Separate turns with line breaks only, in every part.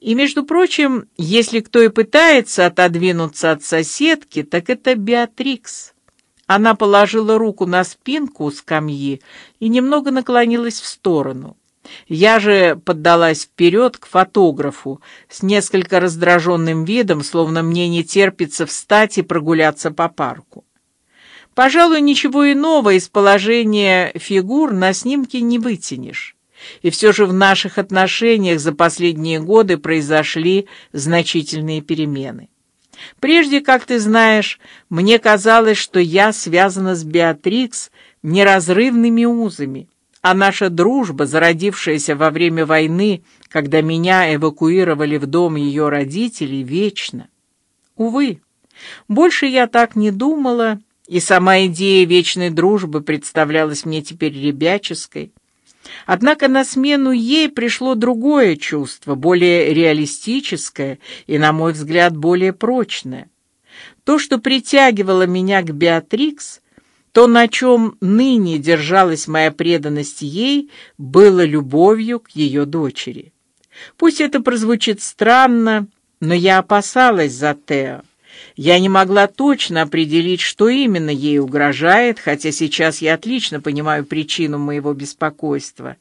И, между прочим, если кто и пытается отодвинуться от соседки, так это Беатрикс. Она положила руку на спинку скамьи и немного наклонилась в сторону. Я же поддалась вперед к фотографу с несколько раздраженным видом, словно мне не терпится встать и прогуляться по парку. Пожалуй, ничего иного из положения фигур на снимке не вытянешь. И все же в наших отношениях за последние годы произошли значительные перемены. Прежде, как ты знаешь, мне казалось, что я связана с Беатрикс неразрывными узами, а наша дружба, зародившаяся во время войны, когда меня эвакуировали в дом ее родителей, вечна. Увы, больше я так не думала, и сама идея вечной дружбы представлялась мне теперь ребяческой. Однако на смену ей пришло другое чувство, более реалистическое и, на мой взгляд, более прочное. То, что притягивало меня к Беатрикс, то, на чем ныне держалась моя преданность ей, было любовью к ее дочери. Пусть это прозвучит странно, но я опасалась за Тео. Я не могла точно определить, что именно ей угрожает, хотя сейчас я отлично понимаю причину моего беспокойства.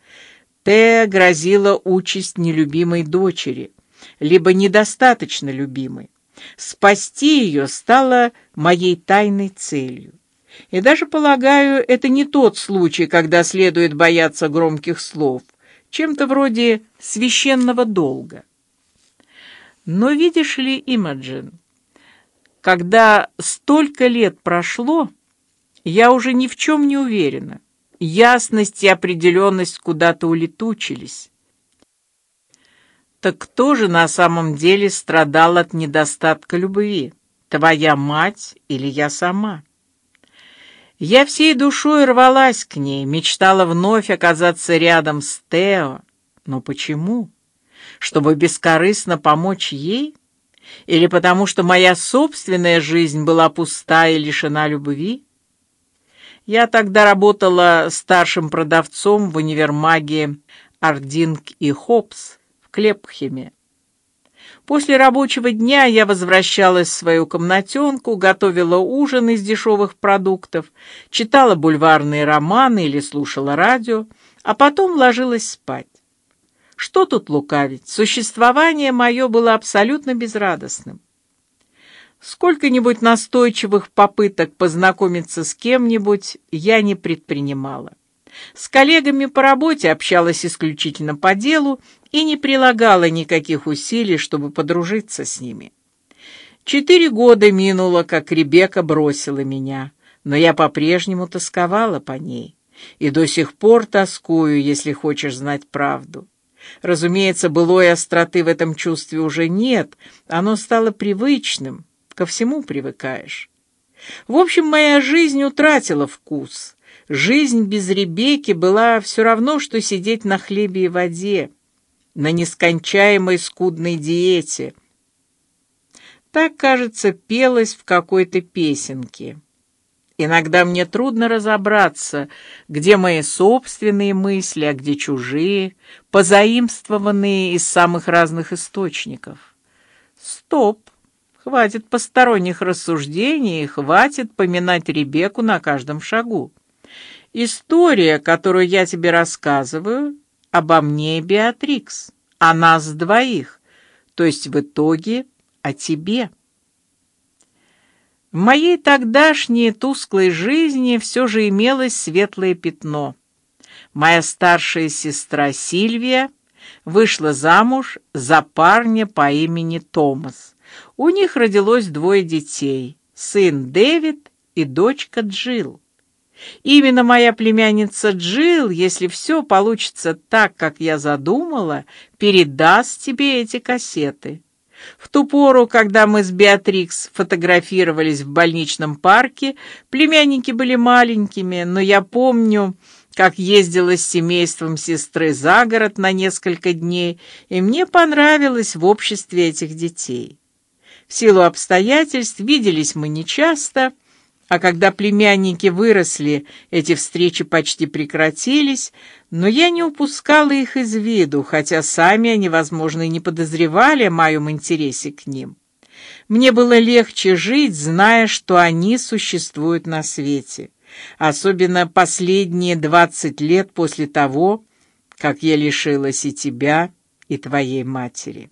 Тео грозила участь нелюбимой дочери, либо недостаточно любимой. Спасти ее стало моей тайной целью. И даже полагаю, это не тот случай, когда следует бояться громких слов, чем-то вроде священного долга. Но видишь ли, Имаджин, когда столько лет прошло, я уже ни в чем не уверена. Ясность и определенность куда-то улетучились. Так кто же на самом деле страдал от недостатка любви? Твоя мать или я сама? Я всей душой рвалась к ней, мечтала вновь оказаться рядом с Тео. Но почему? Чтобы бескорыстно помочь ей? Или потому что моя собственная жизнь была пуста и лишена любви? Я тогда работала старшим продавцом в универмаге Ардинг и Хопс в Клепхеме. После рабочего дня я возвращалась в свою комнатенку, готовила ужин из дешевых продуктов, читала бульварные романы или слушала радио, а потом ложилась спать. Что тут лукавить? Существование мое было абсолютно безрадостным. Сколько-нибудь настойчивых попыток познакомиться с кем-нибудь я не предпринимала. С коллегами по работе общалась исключительно по делу и не прилагала никаких усилий, чтобы подружиться с ними. Четыре года минуло, как Ребека бросила меня, но я по-прежнему тосковала по ней и до сих пор тоскую, если хочешь знать правду. Разумеется, былой остроты в этом чувстве уже нет, оно стало привычным, ко всему привыкаешь. В общем, моя жизнь утратила вкус. Жизнь без Ребекки была все равно, что сидеть на хлебе и воде, на нескончаемой скудной диете. Так, кажется, пелось в какой-то песенке. Иногда мне трудно разобраться, где мои собственные мысли, а где чужие, позаимствованные из самых разных источников. Стоп, хватит посторонних рассуждений, хватит поминать Ребекку на каждом шагу. История, которую я тебе рассказываю, обо мне, Беатрикс, о нас двоих, то есть в итоге о тебе. В моей тогдашней тусклой жизни все же имелось светлое пятно. Моя старшая сестра Сильвия вышла замуж за парня по имени Томас. У них родилось двое детей: сын Дэвид и дочка Джилл. Именно моя племянница Джилл, если все получится так, как я задумала, передаст тебе эти кассеты. В ту пору, когда мы с Беатрикс фотографировались в больничном парке, племянники были маленькими, но я помню, как ездила с семейством сестры за город на несколько дней, и мне понравилось в обществе этих детей. В силу обстоятельств виделись мы нечасто, А когда племянники выросли, эти встречи почти прекратились, но я не упускала их из виду, хотя сами они, возможно, и не подозревали о моем интересе к ним. Мне было легче жить, зная, что они существуют на свете, особенно последние двадцать лет после того, как я лишилась и тебя, и твоей матери.